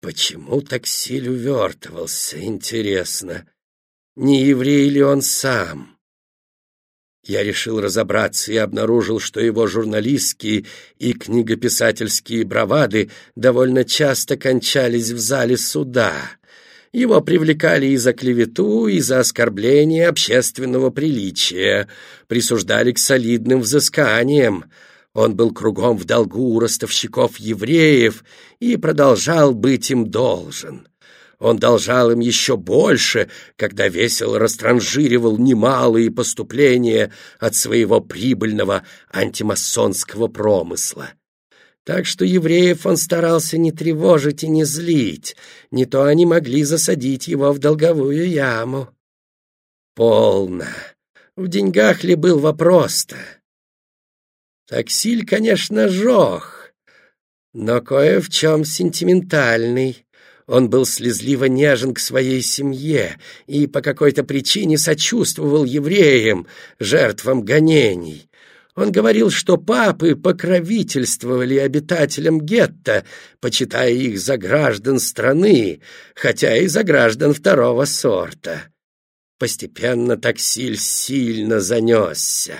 Почему так сильно увертывался, интересно? Не еврей ли он сам? Я решил разобраться и обнаружил, что его журналистские и книгописательские бравады довольно часто кончались в зале суда. Его привлекали и за клевету, и за оскорбление общественного приличия, присуждали к солидным взысканиям. Он был кругом в долгу у ростовщиков евреев и продолжал быть им должен. Он должал им еще больше, когда весело растранжиривал немалые поступления от своего прибыльного антимасонского промысла. Так что евреев он старался не тревожить и не злить, не то они могли засадить его в долговую яму. Полно. В деньгах ли был вопрос-то? Таксиль, конечно, жох, но кое в чем сентиментальный. Он был слезливо нежен к своей семье и по какой-то причине сочувствовал евреям, жертвам гонений. Он говорил, что папы покровительствовали обитателям гетто, почитая их за граждан страны, хотя и за граждан второго сорта. Постепенно таксиль сильно занесся.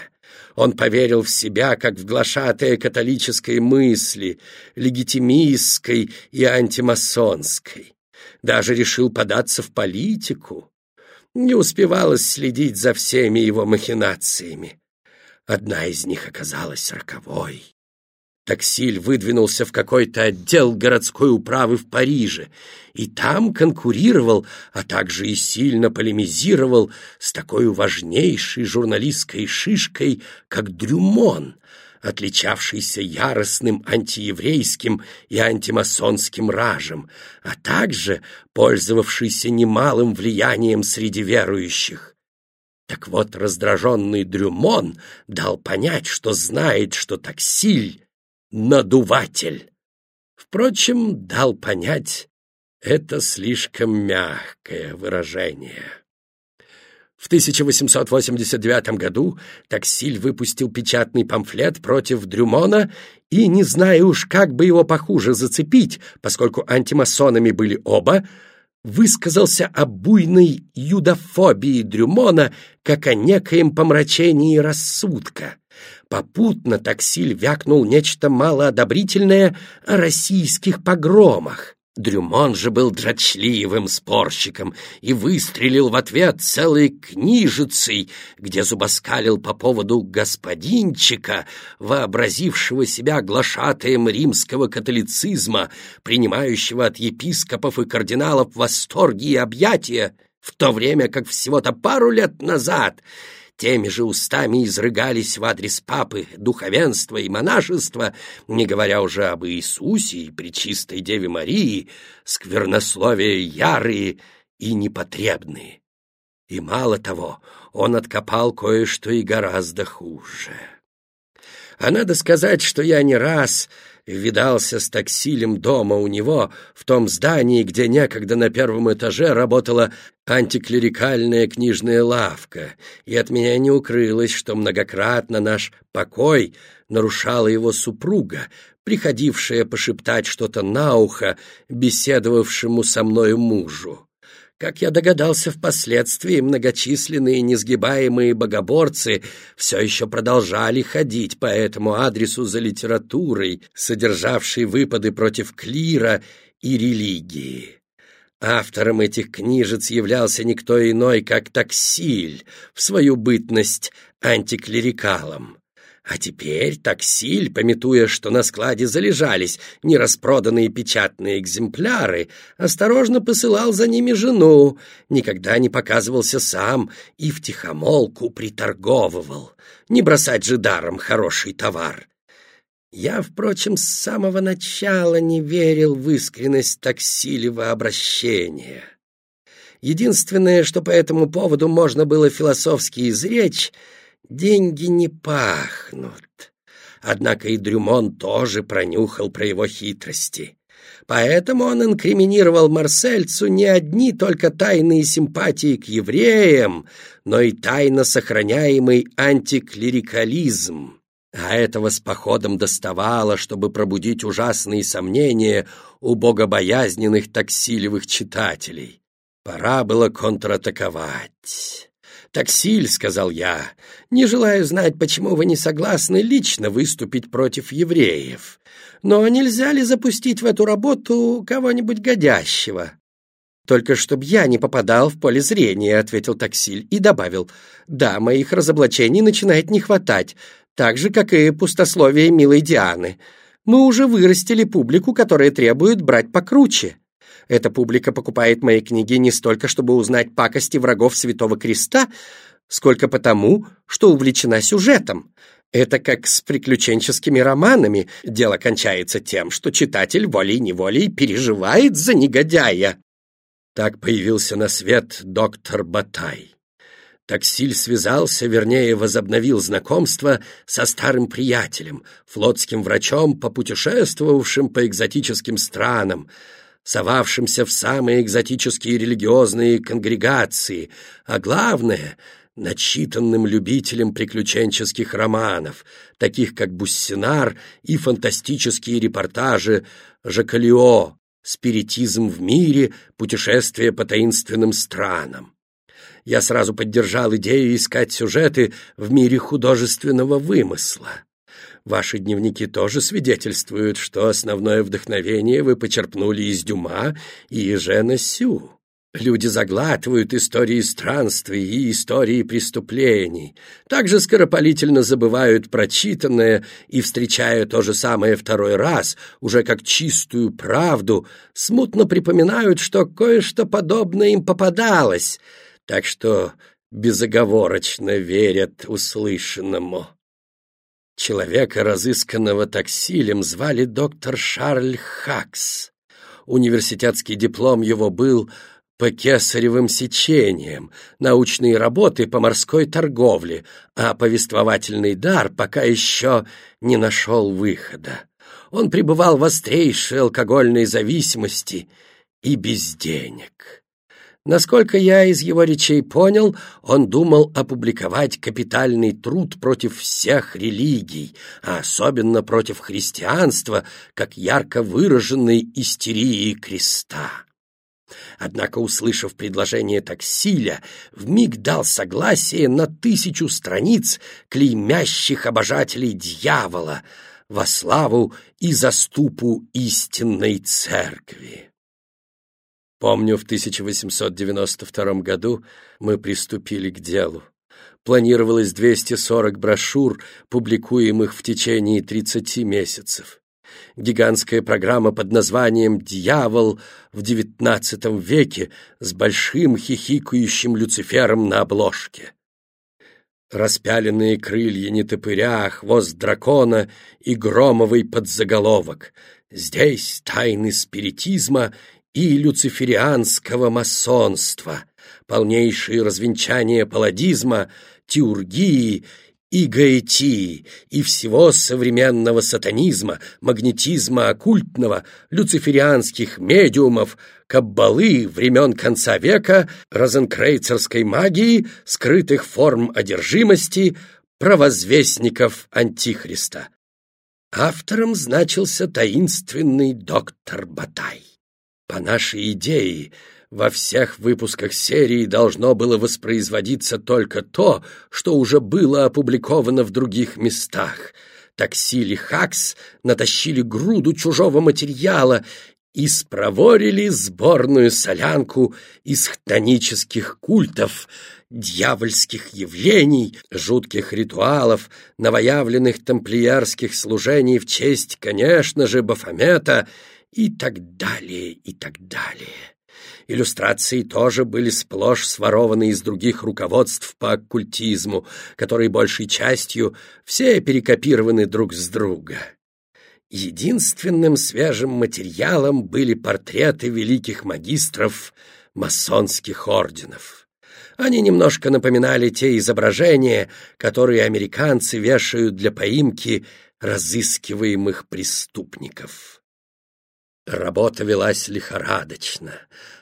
Он поверил в себя, как в глашатая католической мысли, легитимистской и антимасонской. Даже решил податься в политику. Не успевалось следить за всеми его махинациями. Одна из них оказалась роковой. Таксиль выдвинулся в какой-то отдел городской управы в Париже, и там конкурировал, а также и сильно полемизировал с такой важнейшей журналистской шишкой, как Дрюмон, отличавшийся яростным антиеврейским и антимасонским ражем, а также пользовавшийся немалым влиянием среди верующих. Так вот, раздраженный Дрюмон дал понять, что знает, что Таксиль надуватель. Впрочем, дал понять, это слишком мягкое выражение. В 1889 году Таксиль выпустил печатный памфлет против Дрюмона и, не зная уж, как бы его похуже зацепить, поскольку антимасонами были оба, высказался о буйной юдофобии Дрюмона как о некоем помрачении рассудка. Попутно таксиль вякнул нечто малоодобрительное о российских погромах. Дрюмон же был дрочливым спорщиком и выстрелил в ответ целой книжицей, где зубоскалил по поводу господинчика, вообразившего себя глашатаем римского католицизма, принимающего от епископов и кардиналов восторги и объятия, в то время как всего-то пару лет назад теми же устами изрыгались в адрес папы, духовенства и монашества, не говоря уже об Иисусе и Пречистой Деве Марии, сквернословия ярые и непотребные. И мало того, он откопал кое-что и гораздо хуже. А надо сказать, что я не раз видался с таксилем дома у него, в том здании, где некогда на первом этаже работала антиклерикальная книжная лавка, и от меня не укрылось, что многократно наш покой нарушала его супруга, приходившая пошептать что-то на ухо беседовавшему со мною мужу. Как я догадался впоследствии, многочисленные несгибаемые богоборцы все еще продолжали ходить по этому адресу за литературой, содержавшей выпады против клира и религии. Автором этих книжец являлся никто иной, как Таксиль, в свою бытность антиклерикалом. А теперь таксиль, пометуя, что на складе залежались нераспроданные печатные экземпляры, осторожно посылал за ними жену, никогда не показывался сам и втихомолку приторговывал. Не бросать же даром хороший товар. Я, впрочем, с самого начала не верил в искренность таксилева обращения. Единственное, что по этому поводу можно было философски изречь — деньги не пахнут. Однако и Дрюмон тоже пронюхал про его хитрости. Поэтому он инкриминировал Марсельцу не одни только тайные симпатии к евреям, но и тайно сохраняемый антиклерикализм. А этого с походом доставало, чтобы пробудить ужасные сомнения у богобоязненных таксилевых читателей. Пора было контратаковать. «Таксиль», — сказал я, — «не желаю знать, почему вы не согласны лично выступить против евреев. Но нельзя ли запустить в эту работу кого-нибудь годящего?» «Только чтоб я не попадал в поле зрения», — ответил Таксиль и добавил. «Да, моих разоблачений начинает не хватать, так же, как и пустословие милой Дианы. Мы уже вырастили публику, которая требует брать покруче. Эта публика покупает мои книги не столько, чтобы узнать пакости врагов Святого Креста, сколько потому, что увлечена сюжетом. Это как с приключенческими романами. Дело кончается тем, что читатель волей-неволей переживает за негодяя. Так появился на свет доктор Батай. Таксиль связался, вернее, возобновил знакомство со старым приятелем, флотским врачом, попутешествовавшим по экзотическим странам, совавшимся в самые экзотические религиозные конгрегации, а главное — начитанным любителем приключенческих романов, таких как «Буссинар» и фантастические репортажи Жакалио «Спиритизм в мире. Путешествие по таинственным странам». Я сразу поддержал идею искать сюжеты в мире художественного вымысла. Ваши дневники тоже свидетельствуют, что основное вдохновение вы почерпнули из Дюма и Жена Сю. Люди заглатывают истории странствий и истории преступлений, также скоропалительно забывают прочитанное и, встречая то же самое второй раз, уже как чистую правду, смутно припоминают, что кое-что подобное им попадалось, так что безоговорочно верят услышанному. Человека, разысканного таксилем, звали доктор Шарль Хакс. Университетский диплом его был по кесаревым сечениям, научные работы по морской торговле, а повествовательный дар пока еще не нашел выхода. Он пребывал в острейшей алкогольной зависимости и без денег. Насколько я из его речей понял, он думал опубликовать капитальный труд против всех религий, а особенно против христианства, как ярко выраженной истерии креста. Однако, услышав предложение таксиля, вмиг дал согласие на тысячу страниц, клеймящих обожателей дьявола, во славу и заступу истинной церкви. Помню, в 1892 году мы приступили к делу. Планировалось 240 брошюр, публикуемых в течение 30 месяцев. Гигантская программа под названием «Дьявол» в XIX веке с большим хихикающим Люцифером на обложке. Распяленные крылья нетопыря, хвост дракона и громовый подзаголовок. Здесь тайны спиритизма и люциферианского масонства, полнейшие развенчания палладизма, теургии и гаэтии, и всего современного сатанизма, магнетизма оккультного, люциферианских медиумов, каббалы времен конца века, розенкрейцерской магии, скрытых форм одержимости, провозвестников Антихриста. Автором значился таинственный доктор Батай. По нашей идее, во всех выпусках серии должно было воспроизводиться только то, что уже было опубликовано в других местах. Таксили Хакс натащили груду чужого материала и спроворили сборную солянку из хтонических культов, дьявольских явлений, жутких ритуалов, новоявленных тамплиерских служений в честь, конечно же, Бафомета — и так далее, и так далее. Иллюстрации тоже были сплошь сворованы из других руководств по оккультизму, которые большей частью все перекопированы друг с друга. Единственным свежим материалом были портреты великих магистров масонских орденов. Они немножко напоминали те изображения, которые американцы вешают для поимки разыскиваемых преступников. Работа велась лихорадочно.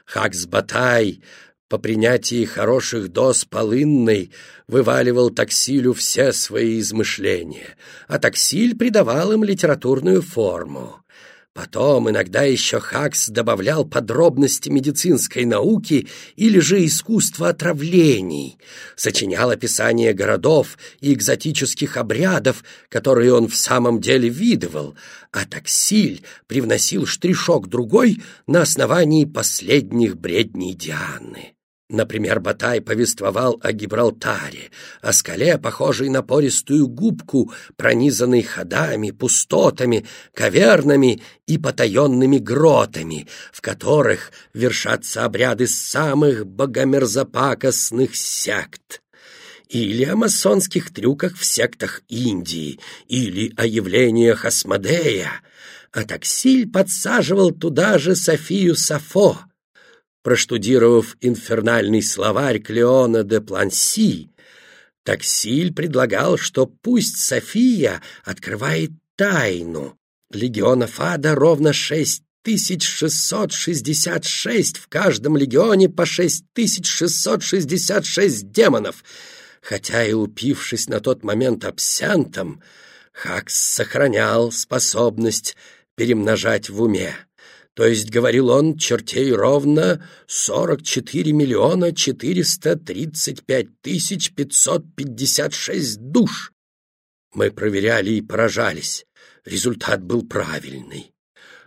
Хакс Батай По принятии хороших доз полынной вываливал таксилю все свои измышления, а таксиль придавал им литературную форму. Потом иногда еще Хакс добавлял подробности медицинской науки или же искусства отравлений, сочинял описание городов и экзотических обрядов, которые он в самом деле видывал, а таксиль привносил штришок другой на основании последних бредней Дианы. Например, Батай повествовал о Гибралтаре, о скале, похожей на пористую губку, пронизанной ходами, пустотами, кавернами и потаенными гротами, в которых вершатся обряды самых богомерзопакостных сект. Или о масонских трюках в сектах Индии, или о явлениях Асмодея, а таксиль подсаживал туда же Софию Сафо, Проштудировав инфернальный словарь Клеона де Планси, Таксиль предлагал, что пусть София открывает тайну. Легионов ада ровно шесть 6666, в каждом легионе по 6666 демонов. Хотя и упившись на тот момент абсентом, Хакс сохранял способность перемножать в уме. То есть, говорил он, чертей ровно сорок четыре миллиона четыреста тридцать пять тысяч пятьсот пятьдесят шесть душ. Мы проверяли и поражались. Результат был правильный.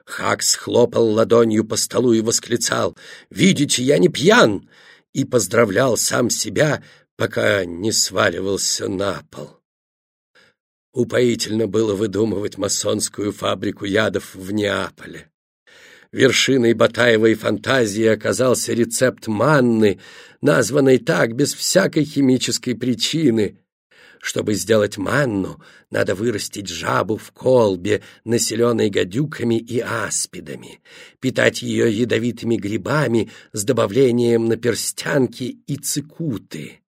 Хакс хлопал ладонью по столу и восклицал «Видите, я не пьян!» и поздравлял сам себя, пока не сваливался на пол. Упоительно было выдумывать масонскую фабрику ядов в Неаполе. Вершиной Батаевой фантазии оказался рецепт манны, названный так без всякой химической причины. Чтобы сделать манну, надо вырастить жабу в колбе, населенной гадюками и аспидами, питать ее ядовитыми грибами с добавлением наперстянки и цикуты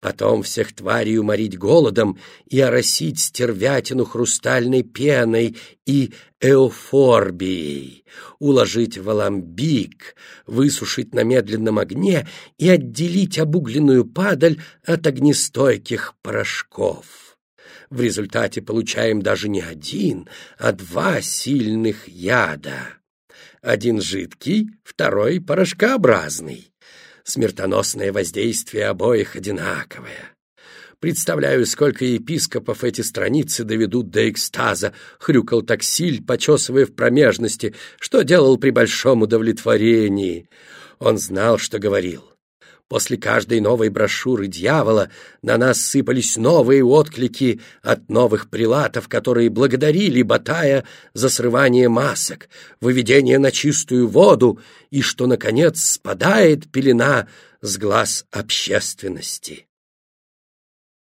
потом всех тварей уморить голодом и оросить стервятину хрустальной пеной и эофорбией, уложить в аламбик, высушить на медленном огне и отделить обугленную падаль от огнестойких порошков. В результате получаем даже не один, а два сильных яда. Один жидкий, второй порошкообразный. Смертоносное воздействие обоих одинаковое. Представляю, сколько епископов эти страницы доведут до экстаза, хрюкал таксиль, почесывая в промежности, что делал при большом удовлетворении. Он знал, что говорил. После каждой новой брошюры «Дьявола» на нас сыпались новые отклики от новых прилатов, которые благодарили Батая за срывание масок, выведение на чистую воду и что, наконец, спадает пелена с глаз общественности.